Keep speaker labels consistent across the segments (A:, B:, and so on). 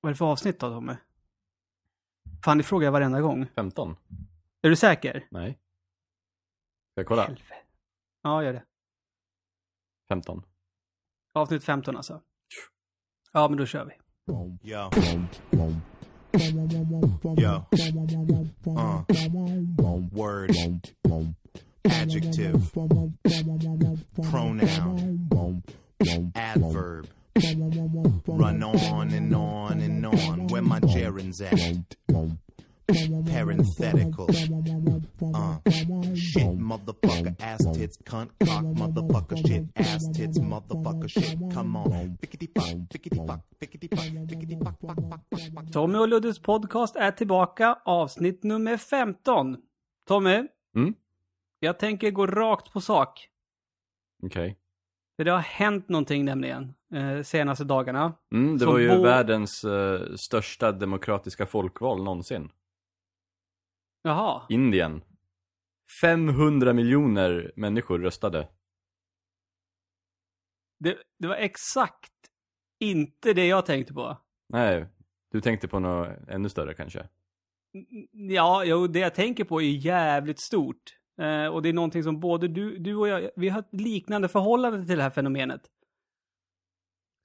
A: Vad är det för avsnitt då, Tommy? Fan, det frågar jag varenda gång.
B: 15?
A: Är du säker?
B: Nej. Ska jag kolla?
A: Helvete. Ja, gör det.
B: 15.
A: Avsnitt 15 alltså. Ja, men då kör vi.
C: Yo. Yo. Uh. Word. Adjective. Pronoun. Adverb. Run on and on and on. Where my gerunds at? Parenthetical. Uh. Shit, motherfucker, ass tits, cunt, cock, motherfucker, shit, ass tits, motherfucker, shit. Come on.
A: Tommy och Luddes podcast är tillbaka. Avsnitt nummer 15. Tommy?
B: Mm?
A: Jag tänker gå rakt på sak.
B: Okej.
A: För det har hänt någonting nämligen. Eh, senaste dagarna.
B: Mm, det var ju världens eh, största demokratiska folkval någonsin.
A: Jaha.
B: Indien. 500 miljoner människor röstade.
A: Det, det var exakt inte det jag tänkte på.
B: Nej, du tänkte på något ännu större kanske?
A: Ja, jo, det jag tänker på är jävligt stort. Eh, och det är någonting som både du, du och jag, vi har ett liknande förhållande till det här fenomenet.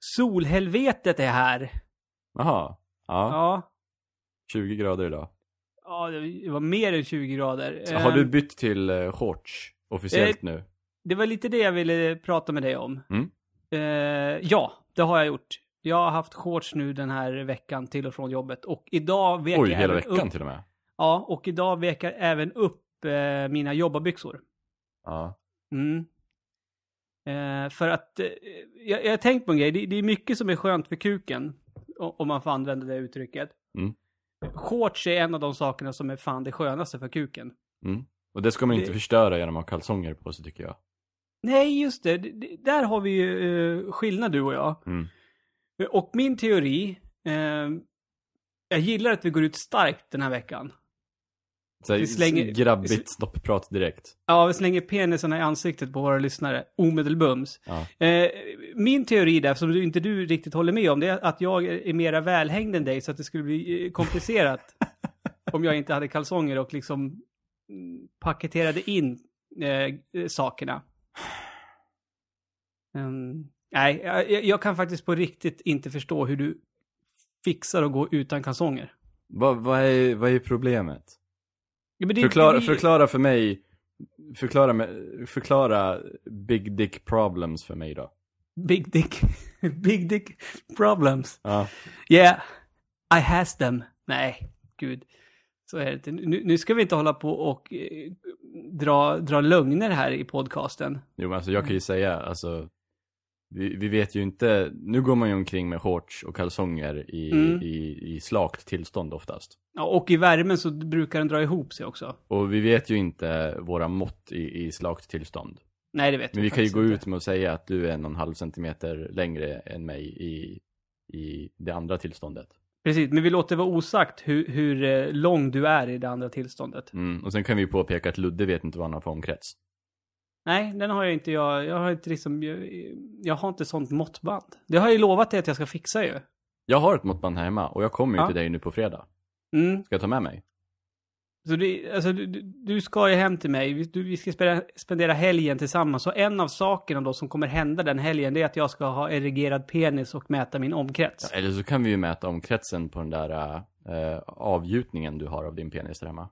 A: Solhelvetet är här.
B: Jaha. Ja,
A: Ja.
B: 20 grader idag.
A: Ja, det var mer än 20 grader.
B: Har du
A: Eh,
B: bytt till uh, shorts officiellt
A: Eh,
B: nu?
A: Det var lite det jag ville prata med dig om.
B: Mm.
A: Eh, ja, det har jag gjort. Jag har haft shorts nu den här veckan till och från jobbet. Och idag vek
B: Oj,
A: jag
B: hela veckan
A: upp,
B: till och med.
A: Ja, och idag vek jag även upp eh, mina jobbarbyxor.
B: Ja.
A: Mm. Eh, för att eh, jag, jag har tänkt på en grej. Det, det är mycket som är skönt för kuken. Om man får använda det uttrycket.
B: Mm.
A: Shorts är en av de sakerna som är fan det skönaste för kuken.
B: Mm. Och det ska man inte
A: Det-
B: förstöra genom att ha kalsonger på sig tycker jag.
A: Nej, just det. Där har vi ju eh, skillnad du och jag.
B: Mm.
A: Och min teori, eh, jag gillar att vi går ut starkt den här veckan.
B: Så
A: Vi slänger-
B: grabbigt stoppprat direkt.
A: Ja, vi slänger penisarna i ansiktet på våra lyssnare omedelbums.
B: Ja.
A: Eh, min teori där, som du, inte du riktigt håller med om, det är att jag är mera välhängd än dig så att det skulle bli eh, komplicerat om jag inte hade kalsonger och liksom mm, paketerade in eh, sakerna. Ehm, nej, jag, jag kan faktiskt på riktigt inte förstå hur du fixar att gå utan kalsonger.
B: Vad, vad, är, vad är problemet?
A: Ja, det-
B: Förklara,
A: det-
B: förklara för mig, förklara, förklara big dick problems för mig då.
A: Big dick, big dick problems.
B: Ja.
A: Yeah, I has them. Nej, gud. Så är det. Nu, nu ska vi inte hålla på och eh, dra, dra lögner här i podcasten.
B: Jo men alltså jag kan ju säga, alltså vi, vi vet ju inte, nu går man ju omkring med shorts och kalsonger i,
A: Mm.
B: i, i slakt tillstånd oftast.
A: Ja, och i värmen så brukar den dra ihop sig också.
B: Och vi vet ju inte våra mått i, i slakt tillstånd.
A: Nej, det vet
B: Men vi kan ju gå
A: inte.
B: ut med att säga att du är en och en halv centimeter längre än mig i, i det andra tillståndet.
A: Precis, men vi låter vara osagt hur, hur eh, lång du är i det andra tillståndet.
B: Mm. Och sen kan vi påpeka att Ludde vet inte vad han har för omkrets.
A: Nej, den har jag inte. Jag, jag har inte liksom, jag, jag har inte sånt måttband. Det har jag ju lovat dig att jag ska fixa ju.
B: Jag har ett måttband här hemma och jag kommer ju
A: Ja.
B: till dig nu på fredag.
A: Mm.
B: Ska jag ta med mig?
A: Så det, alltså, du, du- ska ju hem till mig. Vi, du, vi ska spendera, spendera helgen tillsammans. Och en av sakerna då som kommer hända den helgen det är att jag ska ha erigerad penis och mäta min omkrets.
B: Eller så kan vi ju mäta omkretsen på den där äh, avgjutningen du har av din penis där hemma.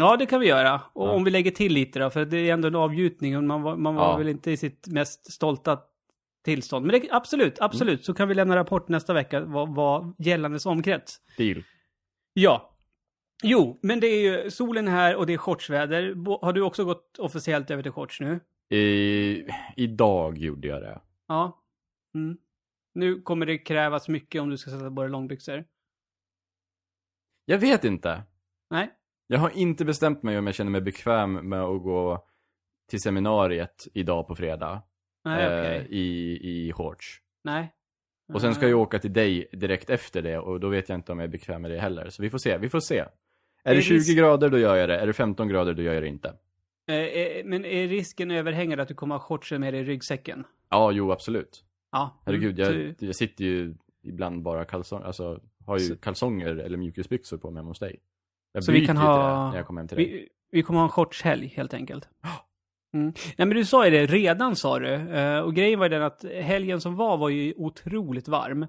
A: Ja, det kan vi göra. Och
B: Ja.
A: om vi lägger till lite då, för det är ändå en avgjutning och man var, man var
B: Ja.
A: väl inte i sitt mest stolta tillstånd. Men det, absolut, absolut, så kan vi lämna rapport nästa vecka vad, vad gällandes omkrets.
B: Deal.
A: Ja. Jo, men det är ju solen här och det är shortsväder. Har du också gått officiellt över till shorts nu?
B: I, idag gjorde jag det.
A: Ja. Mm. Nu kommer det krävas mycket om du ska sätta på dig långbyxor.
B: Jag vet inte.
A: Nej.
B: Jag har inte bestämt mig om jag känner mig bekväm med att gå till seminariet idag på fredag.
A: Nej,
B: eh,
A: okej.
B: i, I shorts.
A: Nej.
B: Och sen ska jag åka till dig direkt efter det och då vet jag inte om jag är bekväm med det heller. Så vi får se, vi får se. Är
A: Är
B: det 20
A: risk-
B: grader då gör jag det, är det 15 grader då gör jag det inte.
A: eh, eh, Men är risken överhängande att du kommer ha shortsen med dig i ryggsäcken?
B: Ja, jo absolut.
A: Ja.
B: Herregud,
A: Mm,
B: jag, jag sitter ju ibland bara kalsong, alltså har ju kalsonger eller mjukisbyxor på mig hos dig. Jag
A: Så vi kan ha-
B: när jag kommer hem till dig.
A: Vi, vi kommer ha en shortshelg helt enkelt. Mm. Nej men du sa ju det, redan sa du. Eh, och grejen var ju den att helgen som var var ju otroligt varm.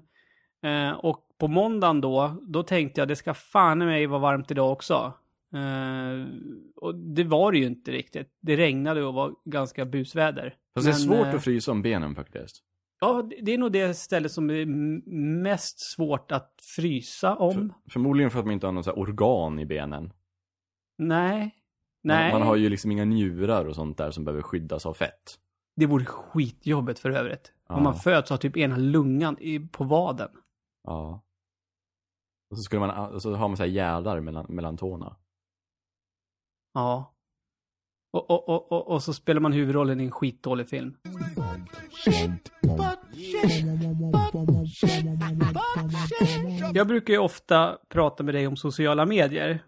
A: Eh, och på måndagen då, då tänkte jag det ska fan i mig vara varmt idag också. Eh, och det var det ju inte riktigt. Det regnade och var ganska busväder.
B: Fast det är
A: Men,
B: svårt att frysa om benen faktiskt.
A: Ja, det- är nog det stället som är mest svårt att frysa om.
B: För, förmodligen för att man inte har någon så organ i benen.
A: Nej. Nej.
B: Man, man har ju liksom inga njurar och sånt där som behöver skyddas av fett.
A: Det vore skitjobbet för övrigt.
B: Ja.
A: Om man föds har typ ena lungan i, på vaden.
B: Ja. Och så, skulle man, så har man så här gärdar mellan, mellan tårna.
A: Ja. Och, och, och, och, och så spelar man huvudrollen i en skitdålig film. Jag brukar ju ofta prata med dig om sociala medier.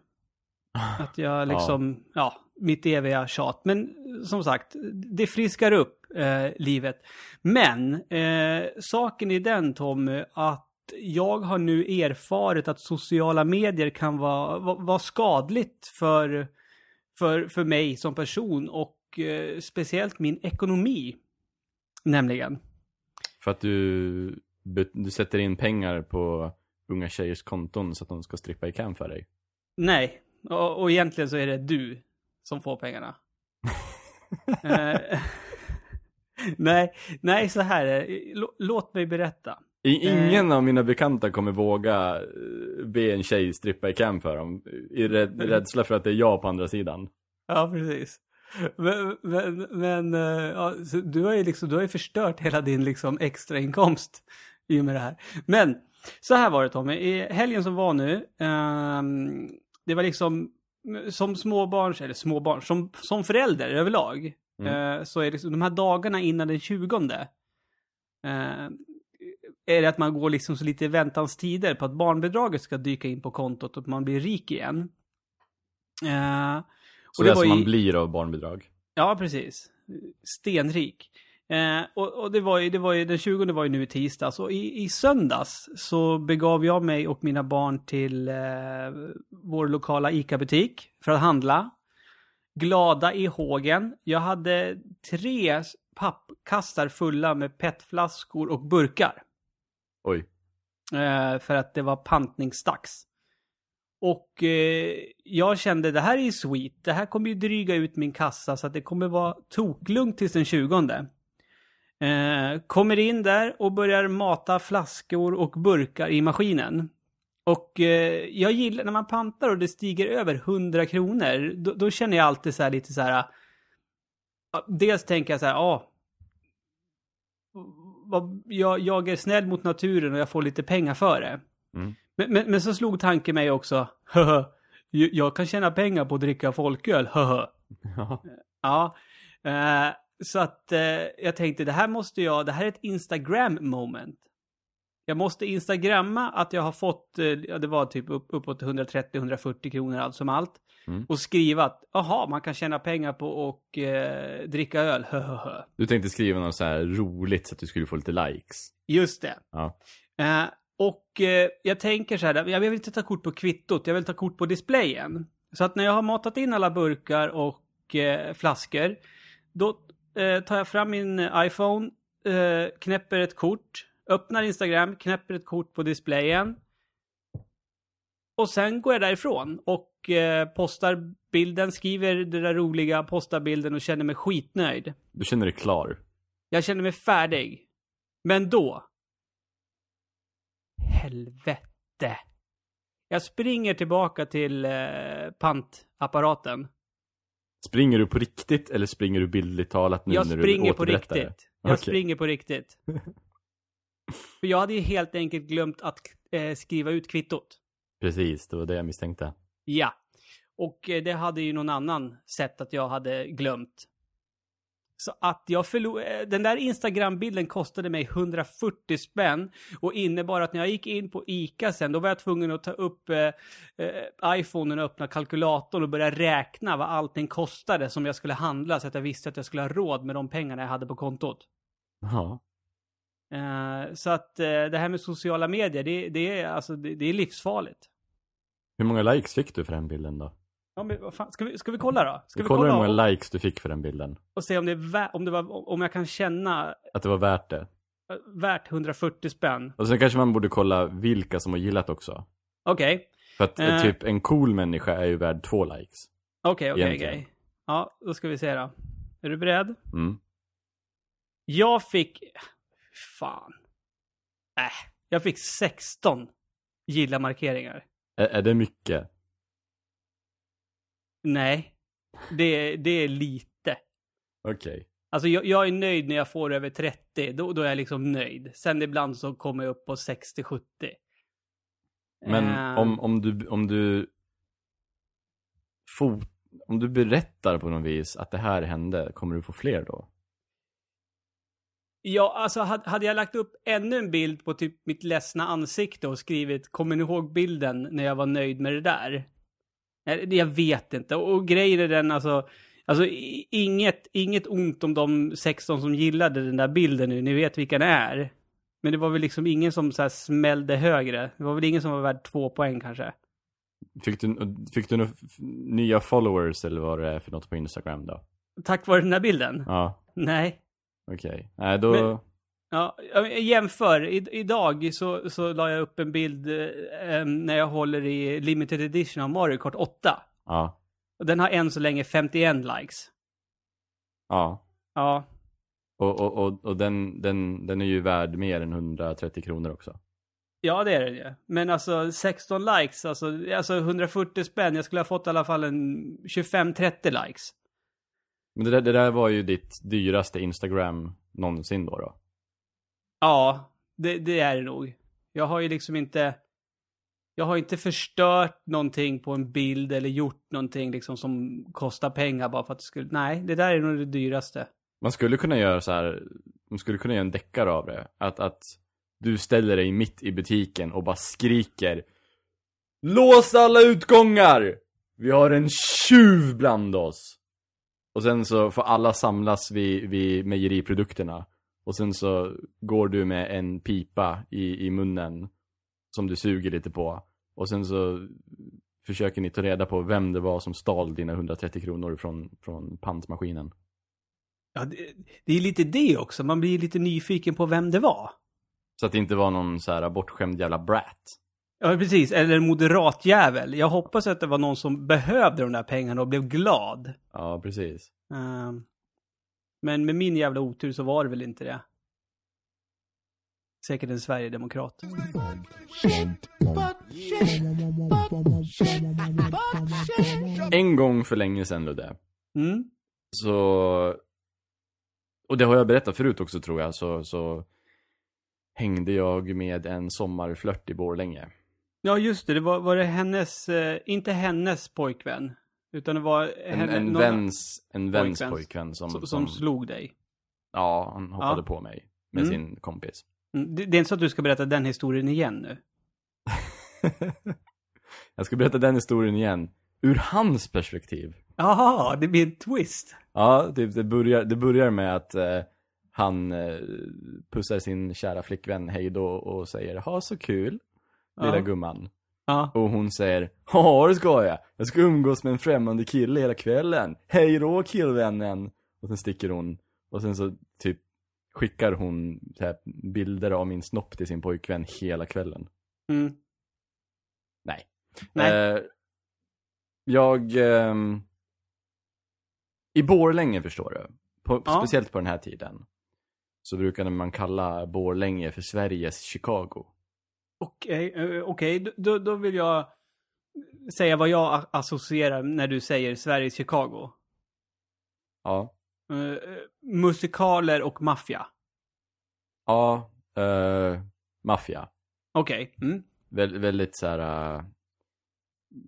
A: Att jag liksom, ja, mitt eviga tjat. Men som sagt, det friskar upp eh, livet. Men eh, saken är den Tommy, att jag har nu erfarit att sociala medier kan vara, vara, vara skadligt för, för, för mig som person och eh, speciellt min ekonomi. Nämligen.
B: För att du, du sätter in pengar på unga tjejers konton så att de ska strippa i cam för dig.
A: Nej, och, och egentligen så är det du som får pengarna. Eh, nej, nej, så här är det. Lå- Låt mig berätta. Eh.
B: ingen av mina bekanta kommer våga eh, be en tjej strippa i cam för dem. I rädd, rädsla för att det är jag på andra sidan.
A: Ja, precis. Men, men, men eh, ja, du har ju liksom, du har ju förstört hela din liksom extrainkomst i och med det här. Men, så här var det Tommy, i helgen som var nu, ehm, det var liksom som småbarns, eller småbarn, som, som förälder överlag,
B: Mm.
A: eh, så är det liksom, de här dagarna innan den 20 eh, är det att man går liksom så lite i väntans tider på att barnbidraget ska dyka in på kontot och att man blir rik igen.
B: Så
A: Och
B: det
A: det
B: är
A: var
B: som
A: i-
B: man blir av barnbidrag.
A: Ja, precis. Stenrik. Eh, och och det, var ju, det var ju, den 20 var ju nu i tisdags. Och i, i söndags så begav jag mig och mina barn till eh, vår lokala ICA-butik för att handla. Glada i hågen. Jag hade tre pappkassar fulla med petflaskor och burkar.
B: Oj.
A: Eh, för att det var pantningsdags. Och eh, jag kände det här är ju sweet. Det här kommer ju dryga ut min kassa så att det kommer vara toklugnt tills den 20. Eh, kommer in där och börjar mata flaskor och burkar i maskinen. Och eh, jag gillar när man pantar och det stiger över 100 kronor. Då, då känner jag alltid så här lite så här. Dels tänker jag så här, ja. Ah, jag, jag är snäll mot naturen och jag får lite pengar för det.
B: Mm.
A: Men, men, men så slog tanken mig också, "Höhö, jag kan tjäna pengar på att dricka folköl.
B: Ja.
A: Ja, eh, så att eh, jag tänkte det här måste jag, det här är ett Instagram moment. Jag måste instagramma att jag har fått, eh, det var typ upp, uppåt 130-140 kronor allt som allt.
B: Mm.
A: Och skriva att, jaha, man kan tjäna pengar på att eh, dricka öl.
B: Du tänkte skriva något så här roligt så att du skulle få lite likes.
A: Just det.
B: Ja.
A: Och eh, jag tänker så här, jag vill inte ta kort på kvittot, jag vill ta kort på displayen. Så att när jag har matat in alla burkar och eh, flaskor, då eh, tar jag fram min iPhone, eh, knäpper ett kort, öppnar Instagram, knäpper ett kort på displayen. Och sen går jag därifrån och eh, postar bilden, skriver det där roliga, postar bilden och känner mig skitnöjd.
B: Du känner dig klar.
A: Jag känner mig färdig. Men då... Helvete. Jag springer tillbaka till eh, pantapparaten.
B: Springer du på riktigt eller springer du bildligt talat nu
A: jag
B: när du
A: springer på
B: återberättar det?
A: riktigt. Jag
B: Okej.
A: springer på riktigt. För jag hade ju helt enkelt glömt att eh, skriva ut kvittot.
B: Precis, det var det jag misstänkte.
A: Ja. Och eh, det hade ju någon annan sett att jag hade glömt. Så att jag förlorade, den där Instagram-bilden kostade mig 140 spänn och innebar att när jag gick in på ICA sen, då var jag tvungen att ta upp eh, eh, iPhonen och öppna kalkylatorn och börja räkna vad allting kostade som jag skulle handla så att jag visste att jag skulle ha råd med de pengarna jag hade på kontot.
B: Ja.
A: Eh, så att eh, det här med sociala medier, det, det, är, alltså, det, det är livsfarligt.
B: Hur många likes fick du för den bilden då?
A: Ja, men vad fan, ska, vi, ska vi kolla då? Ska
B: Vi
A: vi
B: kollar hur
A: kolla
B: många likes du fick för den bilden.
A: och se om det, är om, det var, om jag kan känna
B: Att det var värt det.
A: värt 140 spänn?
B: Och sen kanske man borde kolla vilka som har gillat också.
A: Okej,
B: För att
A: Eh.
B: typ en cool människa är ju värd två likes.
A: okej, okej, okej. Ja, då ska vi se då. Är du beredd?
B: Mm.
A: Jag fick... Fan. Äh, jag fick 16 gilla-markeringar.
B: Är, är det mycket?
A: Nej, det, det är lite.
B: Okej.
A: Alltså jag, jag är nöjd när jag får över 30. Då, då är jag liksom nöjd. Sen ibland så kommer jag upp på 60-70.
B: Men
A: Eh,
B: om, om du, om du fot, om du berättar på något vis att det här hände, kommer du få fler då?
A: Ja, alltså hade, hade jag lagt upp ännu en bild på typ mitt ledsna ansikte och skrivit Kommer ni ihåg bilden när jag var nöjd med det där? Jag vet inte. Och, grejen är den alltså, alltså inget, inget ont om de 16 som gillade den där bilden nu. Ni vet vilka det är. Men det var väl liksom ingen som så här smällde högre. Det var väl ingen som var värd två poäng kanske.
B: Fick du, fick du nya followers eller vad det är för något på Instagram då?
A: Tack vare den där bilden?
B: Ja,
A: Nej.
B: okej. Nej, då...
A: Men- Ja, jämför. I, idag så, så la jag upp en bild eh, när jag håller i limited edition av Mario Kart 8.
B: Ja.
A: Och den har än så länge 51 likes.
B: Ja.
A: Ja,
B: Och, och, och, och den, den, den är ju värd mer än 130 kronor också.
A: ja det är det ju. Men alltså 16 likes, alltså, alltså 140 spänn. Jag skulle ha fått i alla fall en 25-30 likes.
B: Men det där, det där var ju ditt dyraste Instagram någonsin då då?
A: Ja, det, det är det nog. Jag har ju liksom inte... Jag har inte förstört någonting på en bild eller gjort någonting liksom som kostar pengar bara för att det skulle... Nej, det där är nog det dyraste.
B: Man skulle kunna göra så här, man skulle kunna göra en deckare av det. Att, att du ställer dig mitt i butiken och bara skriker Lås alla utgångar! Vi har en tjuv bland oss! Och sen så får alla samlas vid, vid mejeriprodukterna. Och sen så går du med en pipa i, i munnen som du suger lite på. Och sen så försöker ni ta reda på vem det var som stal dina 130 kronor från, från pantmaskinen.
A: Ja, det, det är lite det också. Man blir lite nyfiken på vem det var.
B: Så att det inte var någon så här bortskämd jävla brat.
A: Ja, precis. Eller en moderat jävel. Jag hoppas att det var någon som behövde de där pengarna och blev glad.
B: Ja, precis.
A: Ehm, men med min jävla otur så var det väl inte det. Säkert en sverigedemokrat.
B: En gång för länge sedan, Ludde.
A: Mm.
B: Så... Och det har jag berättat förut också tror jag, så, så hängde jag med en sommarflört i Borlänge.
A: Ja, just det. Det var, var det hennes, eh, inte hennes pojkvän. Utan det var
B: En,
A: henne,
B: en
A: någon
B: väns, en väns
A: pojkväns-
B: pojkvän som,
A: som,
B: som,
A: slog dig.
B: ja, han hoppade
A: Ja.
B: på mig med
A: Mm.
B: sin kompis.
A: Mm, Det, det är inte så att du ska berätta den historien igen nu.
B: jag ska berätta den historien igen, ur hans perspektiv.
A: Jaha, det blir en twist.
B: Ja, typ, det, börjar, det börjar med att eh, han eh, pussar sin kära flickvän hej då och säger ha så kul, lilla
A: Ja.
B: gumman.
A: Ja.
B: Och hon säger Ja det ska jag, jag ska umgås med en främmande kille hela kvällen. Hej då killvännen. Och sen sticker hon och sen så typ skickar hon här, bilder av min snopp till sin pojkvän hela kvällen.
A: Mm.
B: Nej.
A: Nej.
B: Eh, jag... ehm, I Borlänge förstår du. På,
A: Ja.
B: Speciellt på den här tiden. Så brukade man kalla Borlänge för Sveriges Chicago.
A: Okej, eh, okej. Då- Då, vill jag säga vad jag associerar när du säger Sveriges Chicago.
B: Ja.
A: Eh, musikaler och maffia.
B: Ja. Uh, maffia.
A: Okej. Mm.
B: Vä väldigt så här. eh,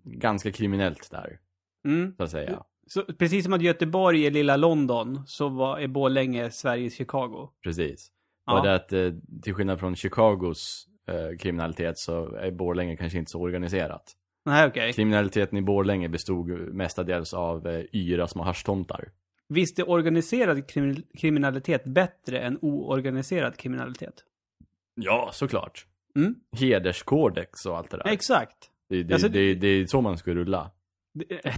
B: ganska kriminellt där,
A: Mm.
B: så att säga.
A: Så, precis som att Göteborg är lilla London så var, är Borlänge Sveriges Chicago.
B: Precis.
A: Ja.
B: Och det att till skillnad från Chicagos eh, kriminalitet så är Borlänge kanske inte så organiserat.
A: Nej, okej.
B: Kriminaliteten i Borlänge bestod mestadels av eh, yra små haschtomtar.
A: Visst är organiserad krimi- kriminalitet bättre än oorganiserad kriminalitet?
B: Ja, såklart.
A: Mm.
B: Hederskodex och allt det där.
A: Exakt.
B: Det, det,
A: Alltså-
B: det, det är så man ska rulla.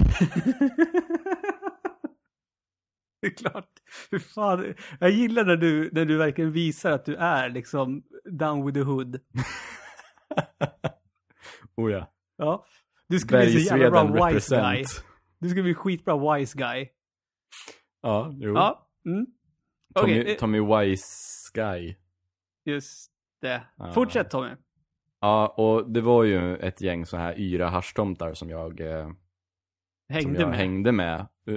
A: Det är klart. Hur fan. Jag gillar när du, när du verkligen visar att du är liksom down with the hood.
B: Oh ja.
A: Ja. Du skulle bli så jävla bra wise guy. Du skulle bli skitbra wise guy.
B: Ja, jo.
A: Ja. Mm.
B: Tommy,
A: Okej, eh,
B: Tommy Wise Guy.
A: just det.
B: Ja.
A: Fortsätt Tommy.
B: Ja, och det var ju ett gäng så här yra haschtomtar som jag, eh, som
A: Hängde
B: jag
A: med.
B: hängde med eh,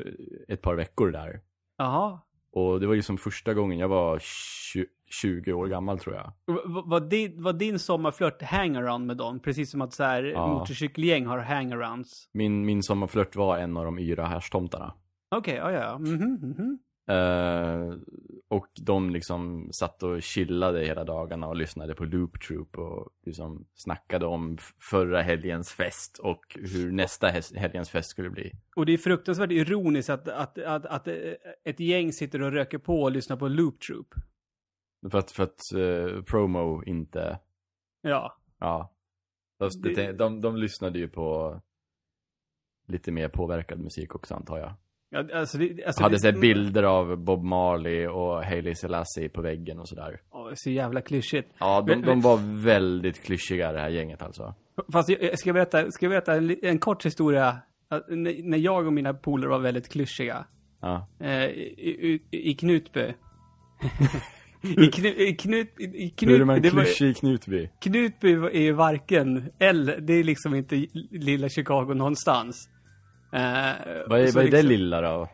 B: ett par veckor där.
A: Jaha.
B: Och det var ju som första gången jag var 20, 20 år gammal tror jag.
A: Var din, var din sommarflört hangaround med dem? Precis som att så här
B: Ja.
A: motorcykelgäng har hangarounds.
B: Min, min sommarflört var en av de yra haschtomtarna.
A: Okej, ja, ja. Mhm, mhm.
B: Eh, och de liksom satt och chillade hela dagarna och lyssnade på Loop Troop och liksom snackade om förra helgens fest och hur nästa helgens fest skulle bli.
A: Och det är fruktansvärt ironiskt att, att, att, att eh, ett gäng sitter och röker på och lyssnar på Loop Troop.
B: För att, för att eh, promo inte,
A: Ja.
B: ja. Fast
A: Det-
B: det... de, de lyssnade ju på lite mer påverkad musik också antar jag.
A: Ja alltså det, alltså
B: Hade
A: det,
B: sett bilder av Bob Marley och Hailey Selassie på väggen och sådär.
A: Åh, så jävla klyschigt.
B: Ja, de,
A: Men-
B: de var väldigt klyschiga det här gänget alltså.
A: Fast jag, ska berätta, ska jag berätta en, kort historia. När jag och mina polare var väldigt klyschiga.
B: Ja.
A: Eh, i, i, I Knutby. I, knu, i, knut, i, i Knutby.
B: Hur är man klyschig i Knutby?
A: Knutby är ju varken, eller, det är liksom inte lilla Chicago någonstans. Eh,
B: Vad är, vad är det
A: liksom-
B: lilla då?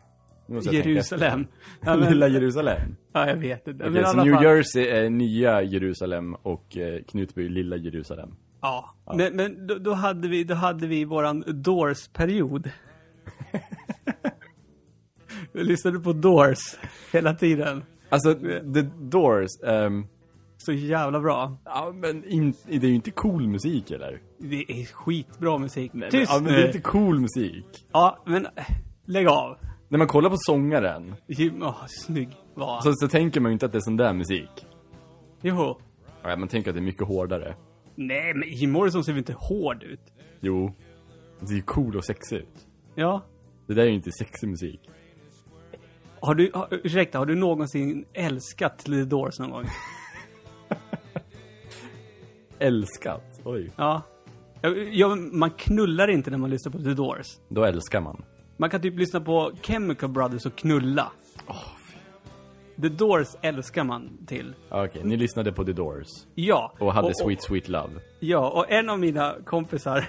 B: Jag
A: Jerusalem. Ja, men,
B: Lilla Jerusalem?
A: ja, jag vet inte. I
B: så New
A: fall-
B: Jersey är nya Jerusalem och eh, Knutby är lilla Jerusalem.
A: Ja, men, men då, då, hade vi, då hade vi våran Doors-period. Vi lyssnade på Doors hela tiden.
B: Alltså, The Doors, ehm,
A: Så jävla bra.
B: ja men in, det är ju inte cool musik eller?
A: Det är skitbra musik.
B: Nej,
A: Tyst
B: men, ja, men det är inte cool musik.
A: Ja, men äh, lägg av.
B: När man kollar på sångaren,
A: Jim, åh, snygg var
B: så, så tänker man ju inte att det är sån där musik.
A: Jo.
B: Ja, man tänker att det är mycket hårdare.
A: Nej, men Jim Morrison ser väl inte hård ut?
B: Jo, det ser ju cool och sexig ut.
A: Ja.
B: Det där är ju inte sexig musik.
A: Har du, har, ursäkta, har du någonsin älskat The Doors någon gång?
B: Älskat, oj.
A: Ja. Ja, man knullar inte när man lyssnar på The Doors.
B: Då älskar man.
A: Man kan typ lyssna på Chemical Brothers och knulla. The Doors älskar man till.
B: Okej, ni lyssnade på The Doors.
A: Ja.
B: Och hade Sweet Sweet Love.
A: Ja, och en av mina kompisar...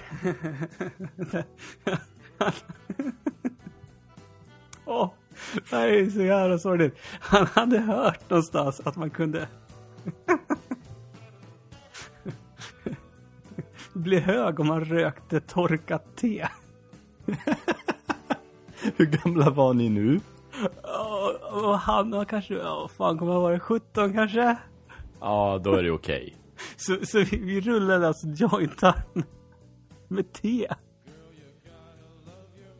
A: Åh, det här är så jävla sorgligt. Han hade hört någonstans att man kunde... bli hög om man rökte torkat te.
B: Hur gamla var ni nu?
A: Och, och han var kanske, ja fan kommer han vara 17 kanske?
B: Ja, då är det okej.
A: Så, så vi, vi rullade alltså jointar med, te.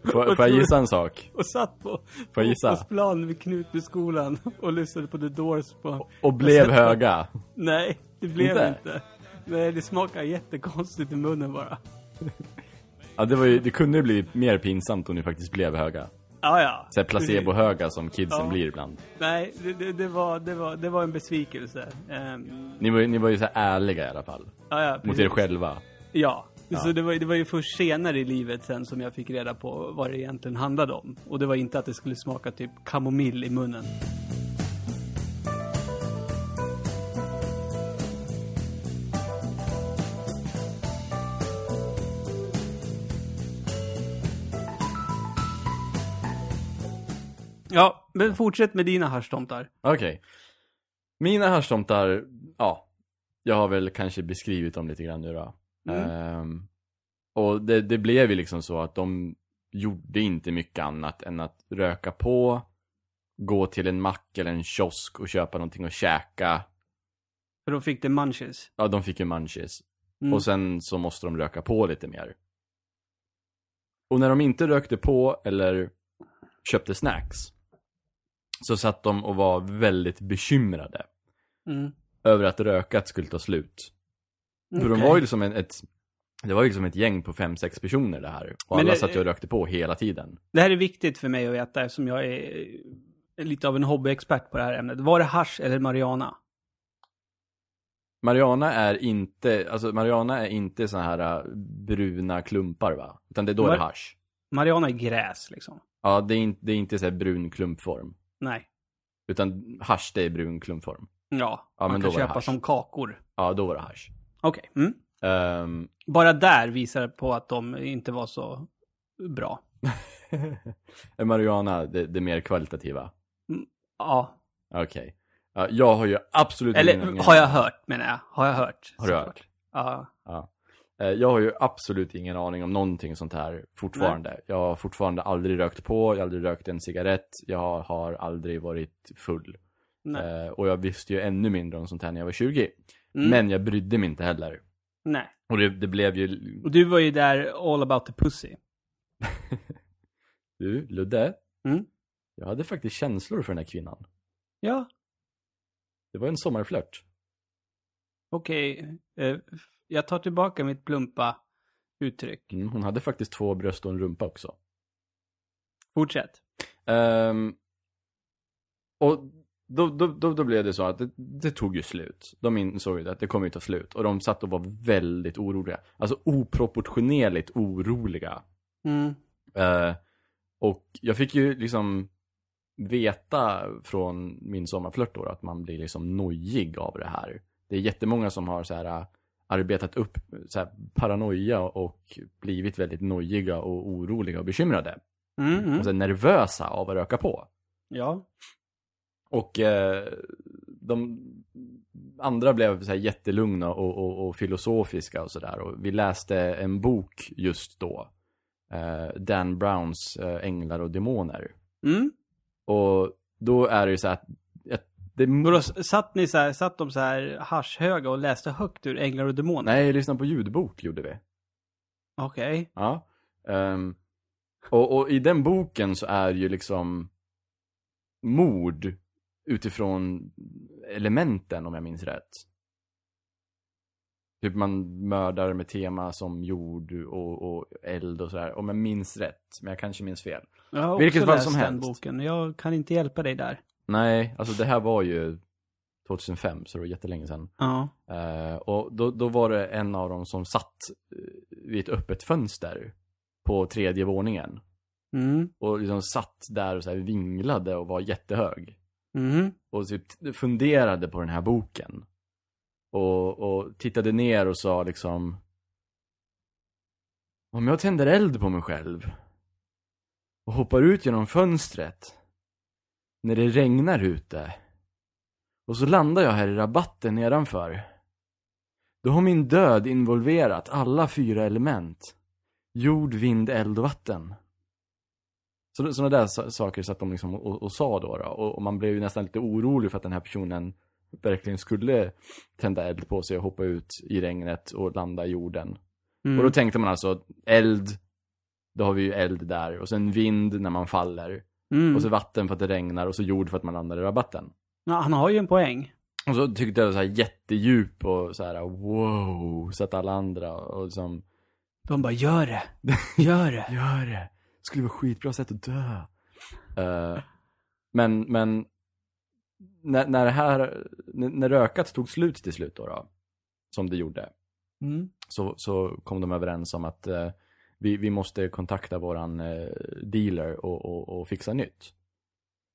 B: Får, får jag gissa en sak?
A: Och satt på
B: Får jag gissa?
A: vid Knutbyskolan och lyssnade på The Doors på...
B: Och blev höga.
A: Nej, det blev
B: Inte?
A: inte. Nej, det smakar jättekonstigt i munnen bara.
B: Ja, det, var ju, det kunde ju bli mer pinsamt om ni faktiskt blev höga.
A: Ja, ja.
B: Såhär placebo-höga som kidsen
A: Ja.
B: blir ibland.
A: Nej, det, det, det, var, det, var, det var en besvikelse. Um,
B: Ni var, ni var ju så ärliga i alla fall.
A: ja, ja,
B: Mot er själva.
A: Ja.
B: Ja.
A: Så det var, det var ju först senare i livet sen som jag fick reda på vad det egentligen handlade om. Och det var inte att det skulle smaka typ kamomill i munnen. Men fortsätt med dina haschtomtar.
B: Okej. Mina haschtomtar, ja. Jag har väl kanske beskrivit dem lite grann nu då.
A: Mm.
B: Ehm, och det, det blev ju liksom så att de gjorde inte mycket annat än att röka på, gå till en mack eller en kiosk och köpa någonting att käka.
A: För då fick det munches.
B: Ja, de fick ju munchies.
A: Mm.
B: Och sen så måste de röka på lite mer. Och när de inte rökte på eller köpte snacks så satt de och var väldigt bekymrade.
A: Mm.
B: över att rökat skulle ta slut. För de var ju liksom en, ett, det var ju liksom ett gäng på fem sex personer det här. Och
A: Men
B: alla
A: det-
B: satt och rökte på hela tiden.
A: Det här är viktigt för mig att veta eftersom jag är lite av en hobbyexpert på det här ämnet. Var det hasch eller marijuana?
B: Mariana är inte, alltså Mariana är inte så här äh, bruna klumpar va? Utan det är då
A: Var-
B: det är hasch.
A: Marijuana är gräs liksom.
B: Ja, det är inte, det är inte så brun klumpform.
A: Nej.
B: Utan hasch det är brun klumpform.
A: Ja,
B: Ja,
A: man kan köpa som kakor.
B: Ja, då var det hasch.
A: Okej. Mm.
B: Ehm,
A: Bara där visar på att de inte var så bra.
B: Mariana det, det mer kvalitativa?
A: Ja.
B: Okej. Ja, jag har ju absolut
A: Eller
B: ingen-
A: har jag hört menar jag. Har jag hört.
B: Har du hört?
A: Ja.
B: Ja. Eh, Jag har ju absolut ingen aning om någonting sånt här fortfarande. Jag har fortfarande aldrig rökt på, jag har aldrig rökt en cigarett, jag har aldrig varit full.
A: Nej.
B: Eh, och jag visste ju ännu mindre om sånt här när jag var 20.
A: Mm.
B: Men jag brydde mig inte heller.
A: Nej.
B: Och det, det blev ju...
A: Och du var ju där all about the pussy.
B: Du, Ludde.
A: Mm.
B: Jag hade faktiskt känslor för den här kvinnan.
A: Ja.
B: Det var en sommarflört.
A: Okej. Eh, jag tar tillbaka mitt plumpa uttryck.
B: Mm, hon hade faktiskt två bröst och en rumpa också.
A: Fortsätt.
B: Ehm, och då, då, då, då blev det så att det, det tog ju slut. De insåg ju att det kommer ju ta slut. Och de satt och var väldigt oroliga. Alltså oproportionerligt oroliga.
A: Mm.
B: Eh, och jag fick ju liksom veta från min sommarflört då att man blir liksom nojig av det här. Det är jättemånga som har så här arbetat upp så här, paranoia och blivit väldigt nojiga och oroliga och bekymrade.
A: Mm, mm.
B: Och här, nervösa av att röka på.
A: Ja.
B: Och eh, de andra blev så här jättelugna och, och, och filosofiska och sådär. Och vi läste en bok just då. Eh, Dan Browns eh, Änglar och Demoner.
A: Mm.
B: Och då är det ju så att det...
A: Då då satt ni så här, satt de så här haschhöga och läste högt ur Änglar och Demoner?
B: Nej, lyssna på ljudbok gjorde vi.
A: Okej.
B: Ja. Ehm, och, och i den boken så är ju liksom mord utifrån elementen om jag minns rätt. Typ man mördar med tema som jord och, och eld och sådär. Om jag minns rätt, men jag kanske minns fel.
A: Jag har
B: Vilket
A: också läst
B: som
A: den
B: helst.
A: boken. Jag kan inte hjälpa dig där.
B: Nej, alltså det här var ju 2005, så det var jättelänge sedan.
A: Ja.
B: Eh, och då, då var det en av dem som satt eh, vid ett öppet fönster på tredje våningen.
A: Mm.
B: Och liksom satt där och så vinglade och var jättehög.
A: Mm.
B: Och typ funderade på den här boken. Och, och tittade ner och sa liksom Om jag tänder eld på mig själv och hoppar ut genom fönstret när det regnar ute och så landar jag här i rabatten nedanför. Då har min död involverat alla fyra element. Jord, vind, eld och vatten. Så, sådana där sa- saker satt de liksom och, och sa då, då. Och, och man blev ju nästan lite orolig för att den här personen verkligen skulle tända eld på sig och hoppa ut i regnet och landa i jorden.
A: Mm.
B: Och då tänkte man alltså eld, då har vi ju eld där. Och sen vind när man faller.
A: Mm.
B: Och så vatten för att det regnar och så jord för att man landar i rabatten.
A: ja, han har ju en poäng.
B: Och så tyckte jag det var så här jättedjup och så här wow, så att alla andra och liksom
A: De bara, gör det. Gör det.
B: Gör det! Skulle vara skitbra sätt att dö. Eh, men, men när, när det här, när, rökat tog slut till slut då, då som det gjorde,
A: Mm.
B: så, så kom de överens om att eh, vi, vi måste kontakta våran eh, dealer och, och, och fixa nytt.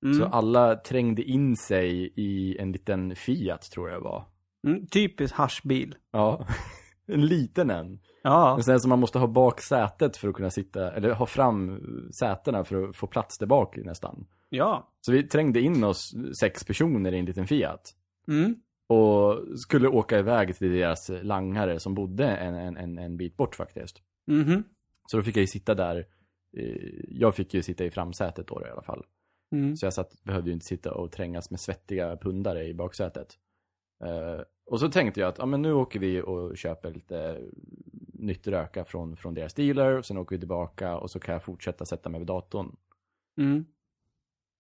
A: Mm.
B: Så alla trängde in sig i en liten Fiat tror jag var.
A: Mm. Typisk haschbil.
B: Ja, en liten en.
A: Ja.
B: En sån här som man måste ha bak sätet för att kunna sitta, eller ha fram sätena för att få plats där bak nästan.
A: Ja.
B: Så vi trängde in oss sex personer i en liten Fiat.
A: Mm.
B: Och skulle åka iväg till deras langare som bodde en, en, en, en bit bort faktiskt.
A: Mhm.
B: Så då fick jag ju sitta där, eh, jag fick ju sitta i framsätet då i alla fall.
A: Mm.
B: Så jag satt, behövde ju inte sitta och trängas med svettiga pundare i baksätet. Eh, och så tänkte jag att, ja men nu åker vi och köper lite nytt röka från, från deras dealer. Och sen åker vi tillbaka och så kan jag fortsätta sätta mig vid datorn.
A: Mm.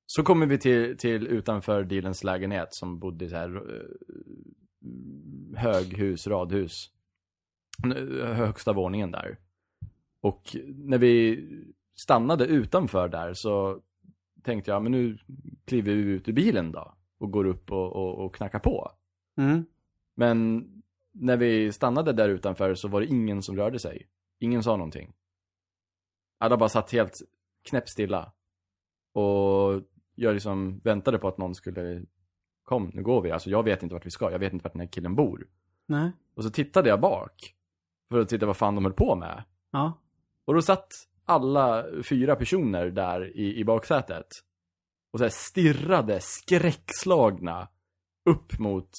B: Så kommer vi till, till utanför dealens lägenhet som bodde så här eh, höghus, radhus. Högsta våningen där. Och när vi stannade utanför där så tänkte jag, men nu kliver vi ut ur bilen då. Och går upp och, och, och knackar på.
A: Mm.
B: Men när vi stannade där utanför så var det ingen som rörde sig. Ingen sa någonting. Alla bara satt helt knäppstilla. Och jag liksom väntade på att någon skulle Kom, nu går vi. Alltså jag vet inte vart vi ska. Jag vet inte vart den här killen bor.
A: Nej.
B: Och så tittade jag bak. För att titta vad fan de höll på med.
A: Ja.
B: Och då satt alla fyra personer där i, i baksätet. Och så stirrade skräckslagna upp mot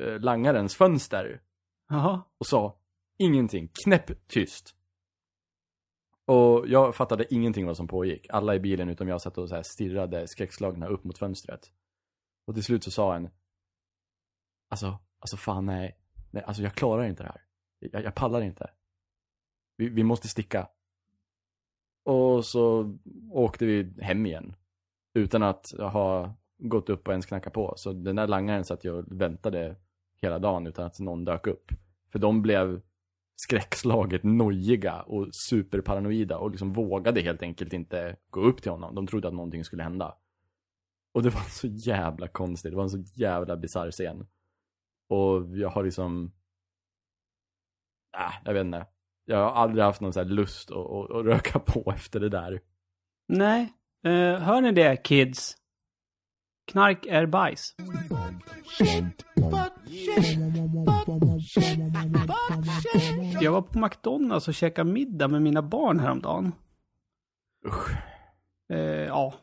B: eh, langarens fönster.
A: Jaha.
B: Och sa ingenting. Knäpptyst. Och jag fattade ingenting vad som pågick. Alla i bilen utom jag satt och så här stirrade skräckslagna upp mot fönstret. Och till slut så sa en Alltså, alltså fan nej. nej alltså jag klarar inte det här. Jag, jag pallar inte. Vi, vi måste sticka. Och så åkte vi hem igen. Utan att ha gått upp och ens knacka på. Så den där langaren satt jag och väntade hela dagen utan att någon dök upp. För de blev skräckslaget nojiga och superparanoida och liksom vågade helt enkelt inte gå upp till honom. De trodde att någonting skulle hända. Och det var så jävla konstigt. Det var en så jävla bisarr scen. Och jag har liksom... Äh, jag vet inte. Jag har aldrig haft någon så här lust att, att, att röka på efter det där.
A: Nej. Eh, hör ni det, kids? Knark är bajs. Jag var på McDonalds och käkade middag med mina barn häromdagen.
B: Usch.
A: Eh, ja.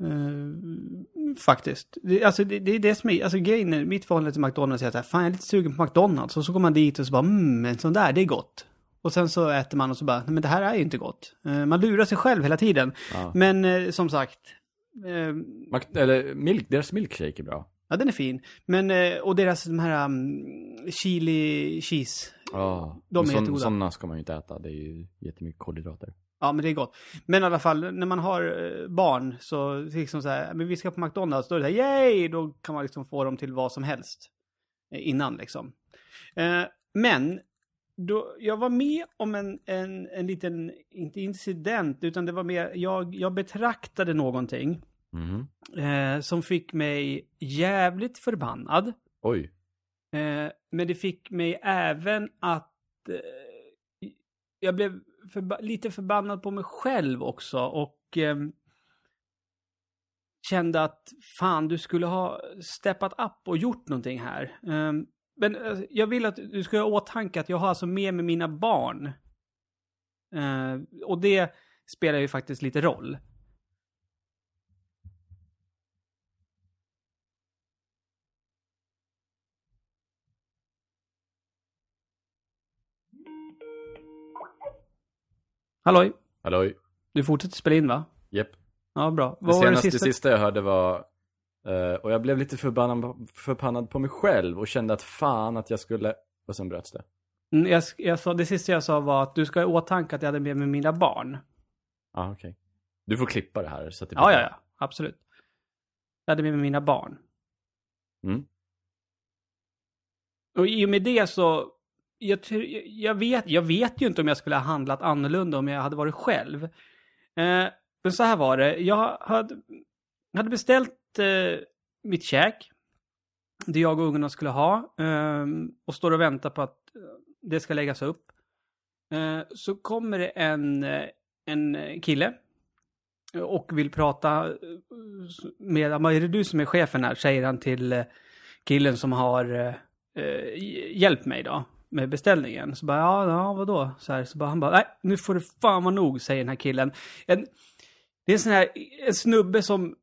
A: Eh, faktiskt. Det, alltså det, det är det som är, alltså grejen är, mitt förhållande till McDonalds är att fan jag är lite sugen på McDonalds. Och så går man dit och så bara, mm, en sån där, det är gott. Och sen så äter man och så bara, nej men det här är ju inte gott. Eh, man lurar sig själv hela tiden.
B: Ja.
A: Men eh, som sagt, eh,
B: Mac- Eller milk, deras milkshake är bra.
A: ja den är fin. Men, och deras de här um, chili cheese.
B: Ja.
A: De är
B: sån-
A: jättegoda.
B: Sådana ska man ju inte äta. Det är ju jättemycket kolhydrater.
A: Ja, men det är gott. Men i alla fall, när man har barn så liksom så här, men vi ska på McDonalds, då är det så här, yay! Då kan man liksom få dem till vad som helst. Innan liksom. Men, då, jag var med om en, en, en liten, inte incident, utan det var mer, jag, jag betraktade någonting
B: Mhm.
A: eh, som fick mig jävligt förbannad.
B: Oj.
A: Eh, men det fick mig även att eh, jag blev förba- lite förbannad på mig själv också och ehm, kände att fan, du skulle ha steppat upp och gjort någonting här. Men eh, jag vill att du ska ha åtanke att jag har alltså med mig mina barn. Eh, och det spelar ju faktiskt lite roll. Halloj,
B: Halloj.
A: du fortsätter spela in va?
B: Japp.
A: Ja, bra.
B: Det
A: Vad det
B: senaste,
A: sista?
B: sista jag hörde var... eh, och jag blev lite förbannad, förbannad på mig själv och kände att fan att jag skulle... Och sen bröts det.
A: Mm, Jag, jag sa, det sista jag sa var att du ska ha i åtanke att jag hade med mig mina barn.
B: Ja, ah, okej. Du får klippa det här så att det
A: Ja, ja, ja. Absolut. Jag hade med mig mina barn.
B: Mm.
A: Och i och med det så... Jag, jag, vet, jag vet ju inte om jag skulle ha handlat annorlunda om jag hade varit själv. Eh, men så här var det. Jag hade, hade beställt eh, mitt käk. Det jag och ungarna skulle ha. Eh, och står och väntar på att eh, det ska läggas upp. Eh, så kommer det en, eh, en kille. Och vill prata eh, med, "Vad är det du som är chefen här? Säger han till killen som har eh, hjälpt mig då med beställningen. Så bara, ja, ja vadå? Så, här, så bara, han bara, nej, nu får det fan vara nog, säger den här killen. En, det är en sån här en snubbe som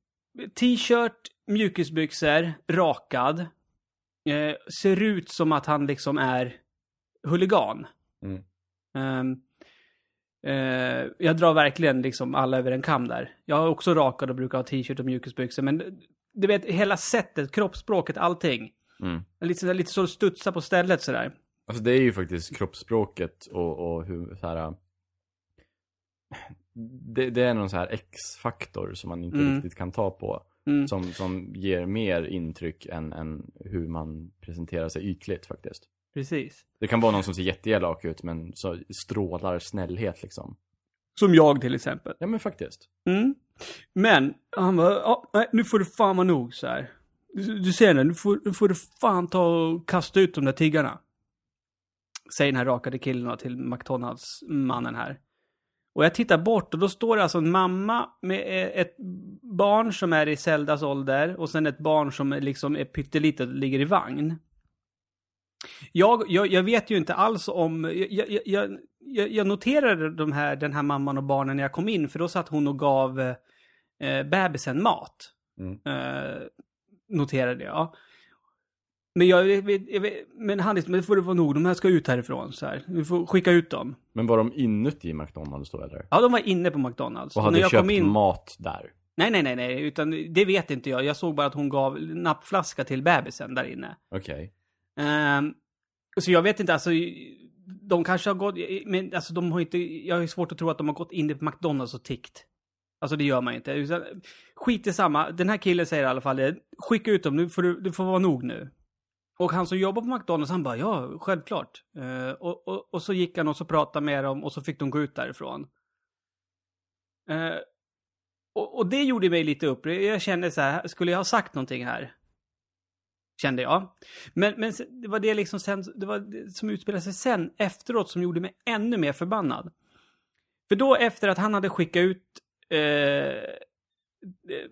A: t-shirt, mjukisbyxor, rakad. Eh, ser ut som att han liksom är huligan.
B: Mm.
A: Ehm, eh, jag drar verkligen liksom alla över en kam där. Jag är också rakad och brukar ha t-shirt och mjukisbyxor, men du vet, hela sättet, kroppsspråket, allting.
B: Mm.
A: Lite, lite så studsa på stället sådär.
B: Alltså det är ju faktiskt kroppsspråket och, och hur så här. Det, det är någon så här X-faktor som man inte
A: Mm.
B: riktigt kan ta på.
A: Mm.
B: Som, som ger mer intryck än, än hur man presenterar sig ytligt faktiskt.
A: Precis.
B: Det kan vara någon som ser jätteelak ut men så strålar snällhet liksom.
A: Som jag till exempel.
B: Ja men faktiskt.
A: Mm. Men han bara, ja, nej, nu får det fan vara nog så här. Du, du ser det, nu får, nu får du fan ta och kasta ut de där tiggarna. Säger den här rakade killen till McDonalds-mannen här. Och jag tittar bort och då står det alltså en mamma med eh, ett barn som är i Zeldas ålder och sen ett barn som liksom är pyttelitet och ligger i vagn. Jag, jag, jag vet ju inte alls om... Jag, jag, jag, jag jag noterade de här, den här mamman och barnen när jag kom in, för då satt hon och gav eh, bebisen mat.
B: Mm.
A: Eh, noterade jag. Men jag jag vet, men han liksom, det får det vara nog, de här ska ut härifrån så här. Vi får skicka ut dem.
B: Men var de inuti McDonalds då eller?
A: Ja, de var inne på McDonalds.
B: Och hade
A: jag
B: köpt
A: in...
B: mat där?
A: Nej, nej, nej, nej, utan det vet inte jag. Jag såg bara att hon gav nappflaska till bebisen där inne.
B: Okej.
A: Ehm, så jag vet inte, alltså, de kanske har gått, men alltså de har inte, jag har svårt att tro att de har gått in på McDonalds och tickt. Alltså det gör man inte. Utan, skit i samma, den här killen säger i alla fall skicka ut dem, nu får du, det får vara nog nu. Och han som jobbar på McDonalds, han bara, ja, självklart. Eh, och, och, och så gick han och så pratade med dem och så fick de gå ut därifrån. Eh, och, och det gjorde mig lite upprörd. Jag kände så här, skulle jag ha sagt någonting här? Kände jag. Men, men det var det liksom sen, det var det som utspelade sig sen efteråt som gjorde mig ännu mer förbannad. För då efter att han hade skickat ut eh,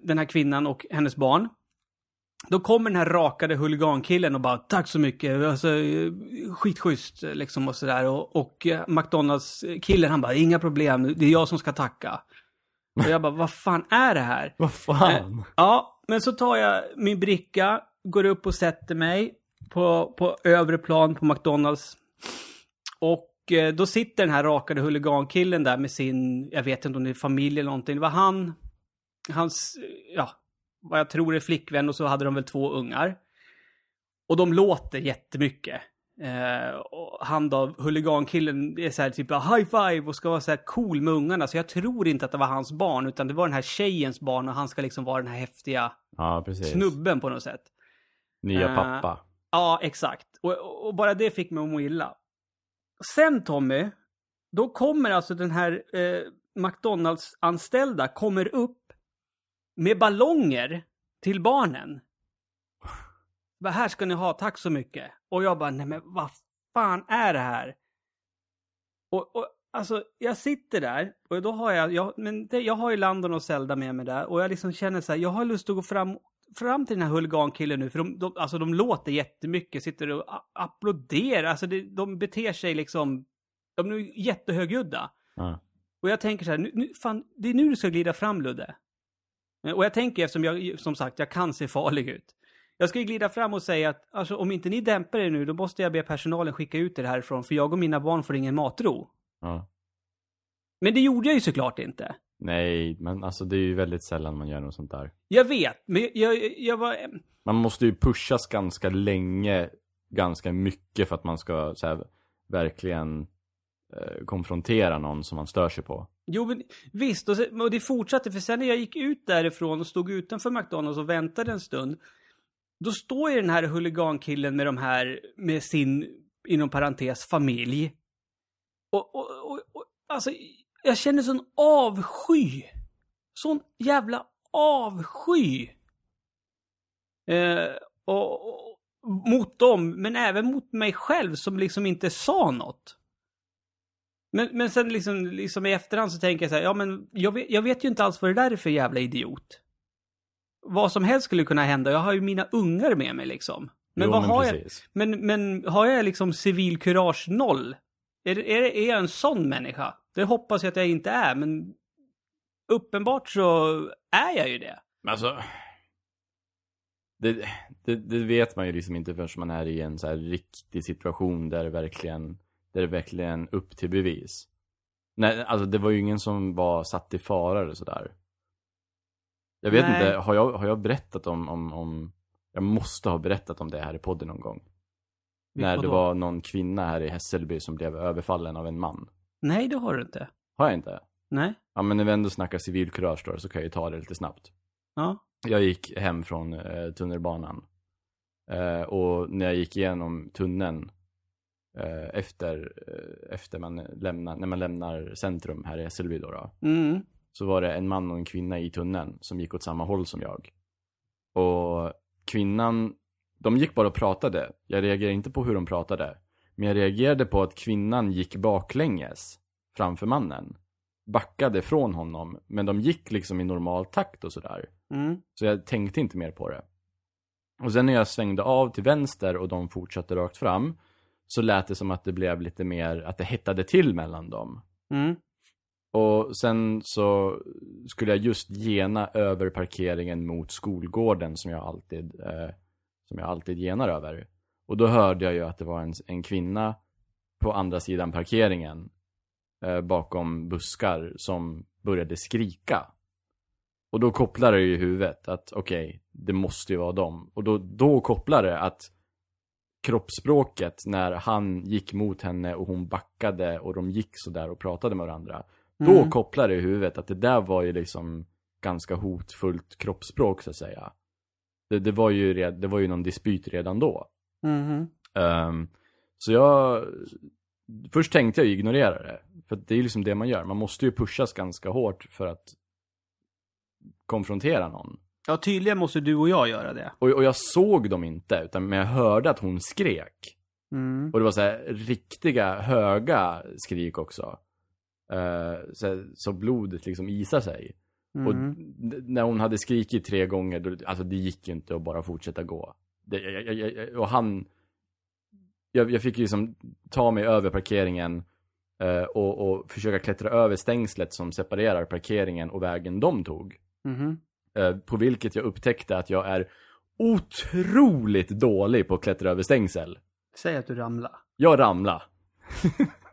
A: den här kvinnan och hennes barn. Då kommer den här rakade huligankillen och bara tack så mycket, alltså, eh, skitschysst liksom och sådär. Och, och eh, McDonalds-killen han bara inga problem, det är jag som ska tacka. Och jag bara vad fan är det här?
B: Vad fan?
A: Ja, men så tar jag min bricka, går upp och sätter mig på, på övre plan på McDonalds. Och eh, då sitter den här rakade huligankillen där med sin, jag vet inte om det är familj eller någonting. Det var han, hans, eh, ja, vad jag tror är flickvän och så hade de väl två ungar. Och de låter jättemycket. Eh, och han då, huligankillen, är så här typ high five och ska vara så här cool med ungarna. Så jag tror inte att det var hans barn, utan det var den här tjejens barn och han ska liksom vara den här häftiga
B: Ja,
A: snubben på något sätt.
B: Nya
A: Eh,
B: pappa.
A: Ja, exakt. Och, och, och bara det fick mig att må illa. Sen Tommy, då kommer alltså den här eh, McDonalds-anställda kommer upp med ballonger till barnen. Vad här ska ni ha, tack så mycket. Och jag bara, nej men vad fan är det här? Och, och alltså, jag sitter där och då har jag, jag, men det, jag har ju Landon och Zelda med mig där och jag liksom känner så här, jag har lust att gå fram, fram till den här huligankillen nu för de, de, alltså de låter jättemycket, sitter och applåderar, alltså det, de beter sig liksom, de är jättehögljudda.
B: Ja.
A: Och jag tänker så här, nu, nu, fan, det är nu du ska glida fram Ludde. Eh, Och jag tänker eftersom jag, som sagt, jag kan se farlig ut. Jag ska ju glida fram och säga att alltså, om inte ni dämpar er nu, då måste jag be personalen skicka ut er härifrån, för jag och mina barn får ingen matro.
B: ja.
A: Men det gjorde jag ju såklart inte.
B: Nej, men alltså det är ju väldigt sällan man gör något sånt där.
A: Jag vet, men jag, jag, jag var...
B: Man måste ju pushas ganska länge, ganska mycket för att man ska så här, verkligen Eh, konfrontera någon som man stör sig på.
A: Jo, men visst, och, se- och det fortsatte, för sen när jag gick ut därifrån och stod utanför McDonalds och väntade en stund, då står ju den här huligankillen med de här, med sin, inom parentes, familj. Och, och, och, och alltså, jag känner sån avsky. Sån jävla avsky. Eh, och, och, mot dem, men även mot mig själv som liksom inte sa något. Men, men sen liksom, liksom i efterhand så tänker jag så här, ja men jag vet, jag vet ju inte alls vad det där är för jävla idiot. Vad som helst skulle kunna hända, jag har ju mina ungar med mig liksom. Men
B: Jo,
A: vad
B: men
A: har jag,
B: precis.
A: men, men har jag liksom civilkurage noll? Är, är, är jag en sån människa? Det hoppas jag att jag inte är, men uppenbart så är jag ju det.
B: Men alltså, det, det, det vet man ju liksom inte förrän man är i en så här riktig situation där det verkligen, där det verkligen upp till bevis. Nej, alltså det var ju ingen som var satt i fara eller sådär. Jag vet
A: Nej.
B: inte, har jag, har jag berättat om, om, om, jag måste ha berättat om det här i podden någon gång. När det
A: Vadå?
B: var någon kvinna här i Hässelby som blev överfallen av en man.
A: Nej, det har du inte.
B: Har jag inte?
A: Nej.
B: Ja men när vi ändå snackar civilkurage då så kan jag ju ta det lite snabbt.
A: Ja.
B: jag gick hem från eh, tunnelbanan. Eh, och när jag gick igenom tunneln efter, eh, efter man lämnar, när man lämnar centrum här i Hässelby då, då
A: Mm.
B: så var det en man och en kvinna i tunneln som gick åt samma håll som jag. Och kvinnan, de gick bara och pratade. Jag reagerade inte på hur de pratade. Men jag reagerade på att kvinnan gick baklänges framför mannen. Backade från honom, men de gick liksom i normal takt och sådär.
A: Mm.
B: Så jag tänkte inte mer på det. Och sen när jag svängde av till vänster och de fortsatte rakt fram, så lät det som att det blev lite mer, att det hettade till mellan dem.
A: Mm.
B: Och sen så skulle jag just gena över parkeringen mot skolgården som jag alltid, eh, som jag alltid genar över. Och då hörde jag ju att det var en, en kvinna på andra sidan parkeringen eh, bakom buskar som började skrika. Och då kopplar det ju i huvudet att okej, det måste ju vara dem. Och då, då kopplar det att kroppsspråket när han gick mot henne och hon backade och de gick så där och pratade med varandra. Då
A: Mm.
B: kopplar det i huvudet att det där var ju liksom ganska hotfullt kroppsspråk så att säga. Det, det, var, ju red, det var ju någon dispyt redan då.
A: Mhm.
B: Ehm, så jag... Först tänkte jag ignorera det. För det är ju liksom det man gör. Man måste ju pushas ganska hårt för att konfrontera någon.
A: Ja, tydligen måste du och jag göra det.
B: Och, och jag såg dem inte, utan men jag hörde att hon skrek.
A: Mm.
B: Och det var så här riktiga, höga skrik också. Eh, så, så blodet liksom isar sig. Och
A: Mm.
B: d- när hon hade skrikit tre gånger, då, alltså det gick ju inte att bara fortsätta gå. Det, jag, jag, jag, och han... Jag, jag fick ju liksom ta mig över parkeringen eh, och, och försöka klättra över stängslet som separerar parkeringen och vägen de tog.
A: Mhm.
B: Eh, på vilket jag upptäckte att jag är otroligt dålig på att klättra över stängsel.
A: Säg att du ramlar.
B: Jag ramla.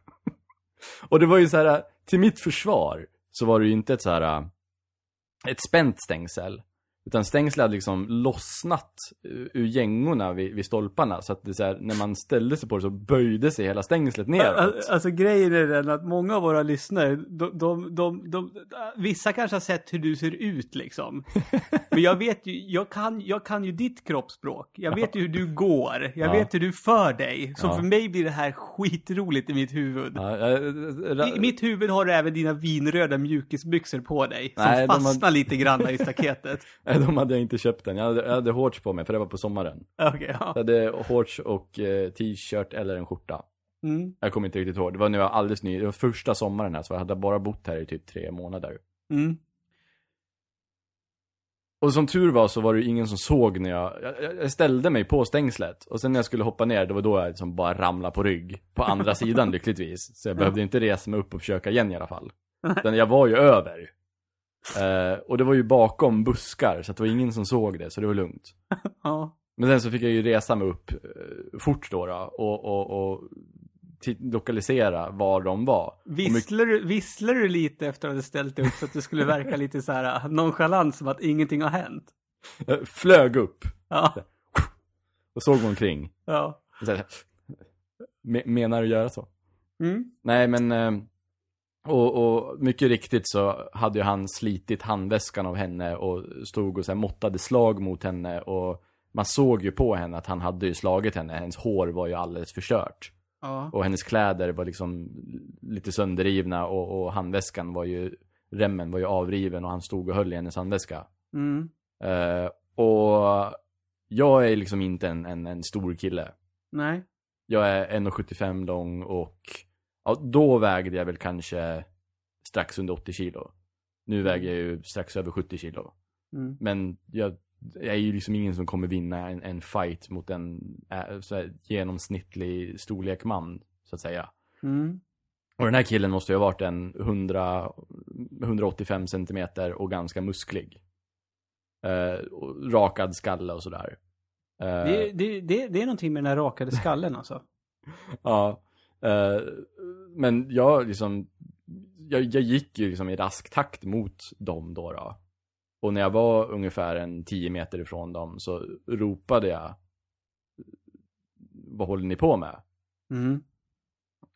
B: och det var ju så här, till mitt försvar så var det ju inte ett så här ett spänt stängsel. Utan stängslet hade liksom lossnat ur gängorna vid, vid stolparna. Så att det så här, när man ställde sig på det så böjde sig hela stängslet neråt.
A: Al- Alltså grejen är den att många av våra lyssnare, de, de, de, de, vissa kanske har sett hur du ser ut liksom. Men jag vet ju, jag kan, jag kan ju ditt kroppsspråk. Jag vet ju hur du går. Jag
B: Ja.
A: vet hur du för dig. Så
B: Ja.
A: för mig blir det här skitroligt i mitt huvud.
B: Ja, jag-
A: I mitt huvud har du även dina vinröda mjukisbyxor på dig. Som
B: Nej, de har-
A: fastnar lite grann i staketet.
B: De hade jag inte köpt än. Jag hade, jag hade shorts på mig, för det var på sommaren. Jag
A: ja.
B: hade shorts och eh, t-shirt eller en skjorta.
A: Mm,
B: Jag kommer inte riktigt ihåg. Det var när jag var alldeles ny. Det var första sommaren här, så jag hade bara bott här i typ tre månader.
A: mm.
B: Och som tur var så var det ingen som såg när jag, jag, jag ställde mig på stängslet. Och sen när jag skulle hoppa ner, det var då jag liksom bara ramlade på rygg. På andra sidan lyckligtvis. Så jag behövde inte resa mig upp och försöka igen i alla fall. Utan jag var ju över. Eh, och det var ju bakom buskar, så det var ingen som såg det, så det var lugnt.
A: Ja.
B: Men sen så fick jag ju resa mig upp eh, fort då, då och, och, och lokalisera var de var.
A: Visslar du, visslar du lite efter att du ställt dig upp så att det skulle verka lite så här nonchalant som att ingenting har hänt?
B: Jag flög upp
A: Ja,
B: och såg omkring.
A: ja.
B: Och så här, "Me- Menar du göra så?
A: Mm.
B: Nej, men... Och, och mycket riktigt så hade ju han slitit handväskan av henne och stod och så här måttade slag mot henne och man såg ju på henne att han hade ju slagit henne. Hennes hår var ju alldeles förstört.
A: Ja.
B: Och hennes kläder var liksom lite sönderrivna och, och handväskan var ju, remmen var ju avriven och han stod och höll i hennes handväska.
A: Mm.
B: Eh, och jag är liksom inte en, en, en stor kille.
A: Nej.
B: Jag är 1,75 lång och ja, då vägde jag väl kanske strax under 80 kilo. Nu väger jag ju strax över 70 kilo.
A: Mm.
B: Men jag, jag är ju liksom ingen som kommer vinna en, en fight mot en här, genomsnittlig storlek man, så att säga.
A: Mm.
B: Och den här killen måste ju ha varit en 100, 185 centimeter och ganska musklig. Eh, och rakad skalle och sådär. Eh,
A: Det, det, det, det är någonting med den här rakade skallen alltså.
B: Ja. Eh, men jag liksom, jag, jag gick ju liksom i rask takt mot dem då, då. Och när jag var ungefär en 10 meter ifrån dem så ropade jag Vad håller ni på med?
A: Mm.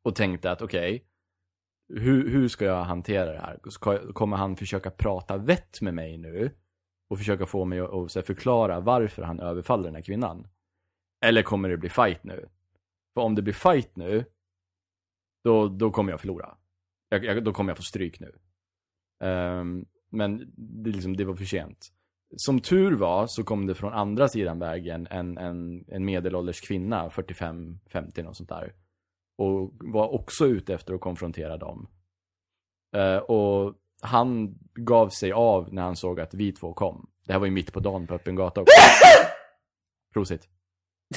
B: Och tänkte att okej hur, hur ska jag hantera det här? Ska, kommer han försöka prata vett med mig nu? och försöka få mig att, så här, förklara varför han överfaller den här kvinnan. Eller kommer det bli fight nu? För om det blir fight nu, då, då kommer jag förlora. Jag, jag, då kommer jag få stryk nu. Ehm, men det, liksom, det var för sent. Som tur var så kom det från andra sidan vägen en, en, en medelålders kvinna, 45-50 något sånt där. Och var också ute efter att konfrontera dem. Eh, och han gav sig av när han såg att vi två kom. Det här var ju mitt på dagen på öppen gata också. Prosit.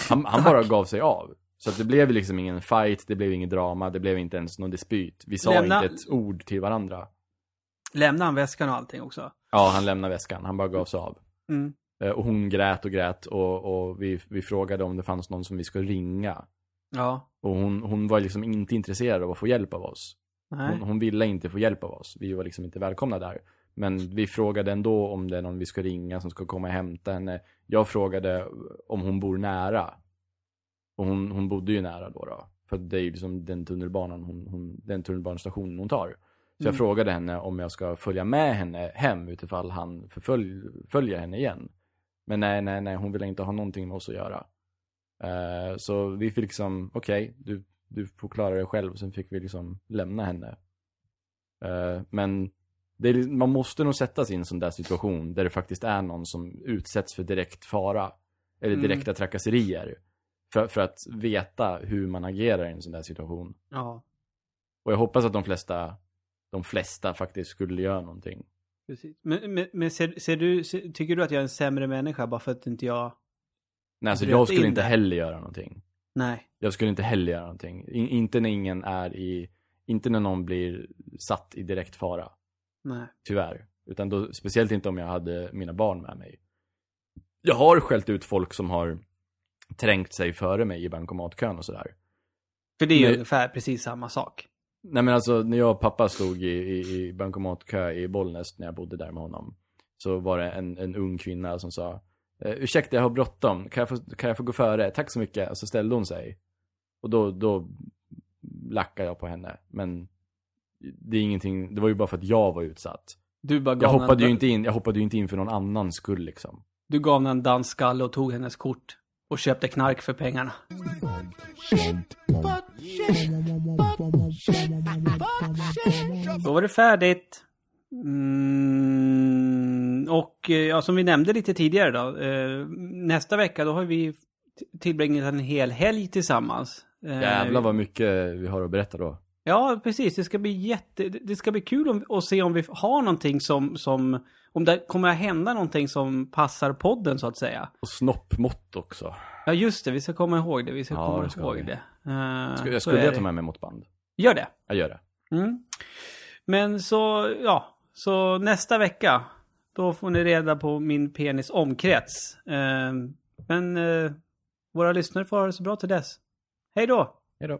B: Han, han bara gav sig av. Så att det blev liksom ingen fight, det blev ingen drama, det blev inte ens någon dispyt. Vi sa
A: Lämna-
B: inte ett ord till varandra.
A: Lämnade han väskan och allting också?
B: Ja, han lämnade väskan, han bara gav sig av.
A: Mm.
B: Eh, Och hon grät och grät och, och vi, vi frågade om det fanns någon som vi skulle ringa.
A: Ja.
B: Och hon, hon var liksom inte intresserad av att få hjälp av oss.
A: Nej.
B: Hon, hon ville inte få hjälp av oss. Vi var liksom inte välkomna där. Men vi frågade ändå om det är någon vi ska ringa som ska komma och hämta henne. Jag frågade om hon bor nära. Och hon, hon bodde ju nära då. då. För det är ju liksom den tunnelbanan hon, hon, den tunnelbanestationen hon tar. Så jag
A: Mm.
B: frågade henne om jag ska följa med henne hem utifall han förfölj, följer henne igen. Men nej, nej, nej, hon ville inte ha någonting med oss att göra. Eh, så vi fick liksom, okej, du, du får klara dig själv. Sen fick vi liksom lämna henne. Eh, men det är, man måste nog sätta sig i en sån där situation där det faktiskt är någon som utsätts för direkt fara. Eller
A: Mm.
B: direkta trakasserier. För, för att veta hur man agerar i en sån där situation.
A: Ja,
B: Och jag hoppas att de flesta, de flesta faktiskt skulle göra någonting.
A: precis. Men, men, men ser, ser du, ser, tycker du att jag är en sämre människa bara för att inte jag...
B: Nej, alltså jag skulle
A: in
B: inte heller göra någonting.
A: Nej.
B: Jag skulle inte heller göra någonting. In, inte när ingen är i, inte när någon blir satt i direkt fara.
A: Nej.
B: Tyvärr. Utan då, speciellt inte om jag hade mina barn med mig. Jag har skällt ut folk som har trängt sig före mig i bankomatkön och sådär.
A: För det är ju ungefär precis samma sak.
B: Nej men alltså när jag och pappa stod i, i, i bankomatkö i Bollnäs när jag bodde där med honom. Så var det en, en ung kvinna som sa eh, Ursäkta jag har bråttom, kan jag, få, kan jag få gå före? Tack så mycket. Och så ställde hon sig. Och då, då lackade jag på henne. Men det är ingenting, det var ju bara för att jag var utsatt.
A: Du bara
B: Jag hoppade
A: henne,
B: ju inte in, jag hoppade ju inte in för någon annans skull liksom.
A: Du gav henne en dansskalle och tog hennes kort. Och köpte knark för pengarna. Då var det färdigt. Mm, och eh, ja, som vi nämnde lite tidigare då. Eh, nästa vecka då har vi tillbringat en hel helg tillsammans. Eh,
B: Jävlar vad mycket vi har att berätta då.
A: Ja, precis. Det ska bli jätte... Det ska bli kul om, att se om vi har någonting som, som... Om det kommer att hända någonting som passar podden så att säga.
B: Och snoppmått också.
A: Ja, just det. Vi ska komma ihåg det. Vi ska
B: Ja,
A: komma
B: det ska
A: ihåg
B: vi.
A: det. Eh,
B: Ska, jag
A: så
B: skulle ta med mig måttband?
A: Gör det.
B: Jag gör det.
A: Mm. Men så, ja. Så nästa vecka, då får ni reda på min penis omkrets. Eh, men eh, våra lyssnare får ha det så bra till dess. Hej då!
B: Hej då.